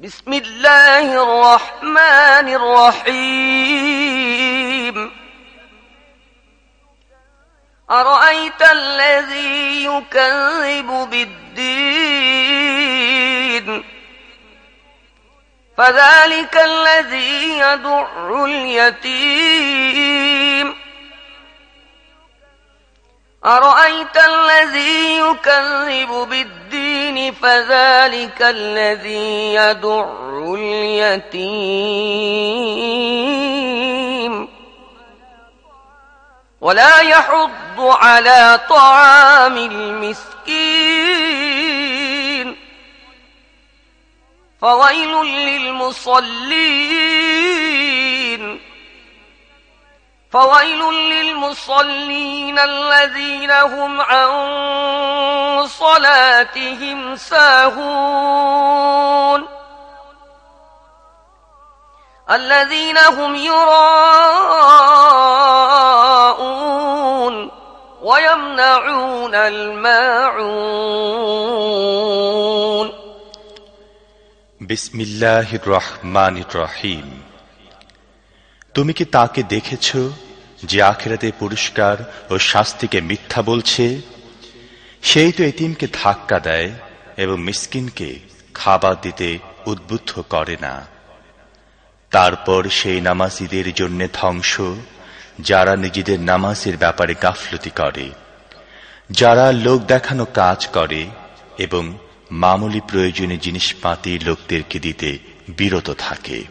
بسم الله الرحمن الرحيم. أرأيت الذي يكذب بالدين؟ فذلك الذي يدع اليتيم. أرأيت الذي يكذب بالدين؟ فذلك الذي يدع اليتيم. ولا يحض على طعام المسكين. فويل للمصلين. فويل للمصلين الذين هم عن صلاتهم ساهون الذين هم يراءون ويمنعون الماعون بسم الله الرحمن الرحيم তুমি কি তাকে দেখেছ যে আখেরাতে পুরস্কার ও শাস্তিকে মিথ্যা বলছে সেই তো এতিমকে ধাক্কা দেয় এবং মিসকিনকে খাবার দিতে উদ্বুদ্ধ করে না। তারপর সেই নামাজিদের জন্য ধ্বংস, যারা নিজেদের নামাজের ব্যাপারে গাফলতি করে। যারা লোক দেখানো কাজ করে এবং মামুলি প্রয়োজনীয় জিনিসপাতি লোকদেরকে দিতে বিরত থাকে।